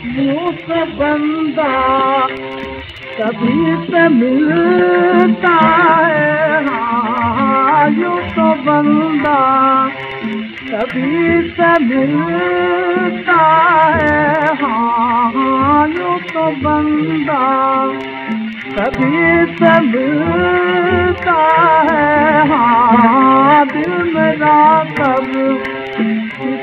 से बंदा कभी से मिलता है। हाँ यूं तो बंदा कभी तो बंदा कभी से मिलता है। हाँ दिल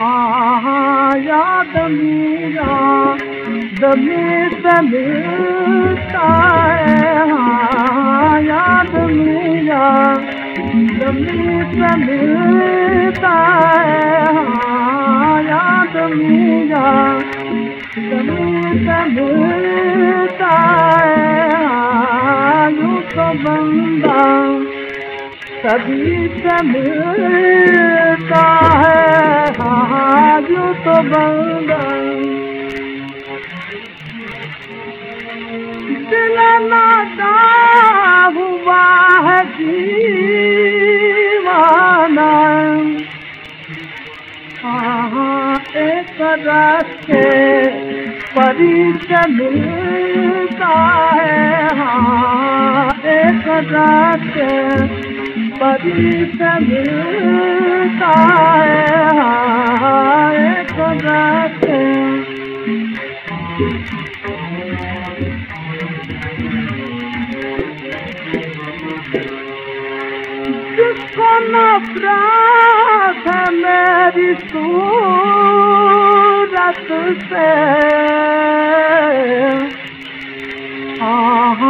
याद मेरा है हाँ। याद मेरा दमी से मिलता है। हाँ याद मेरा दमी से मिलता है। हाँ यूं तो बंदा कभी से मिलता है यूं तो बंदा दिल नादा हुआ है दीवाना। हाँ एक रास्ते परी से मिलता है। हाँ एक रास्ते परी से मिलता है हाँ एक रास्ते जिसको नफरत है मेरी सूरत से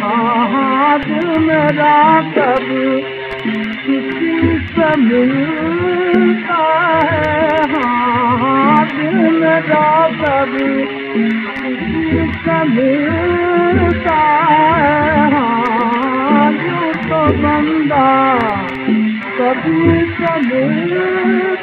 हाँ हाँ दिल मेरा कब किसी से मिलता है हाँ दिल मेरा कब किसी से मिलता है हाँ यूं तो बंदा कभी से मिलता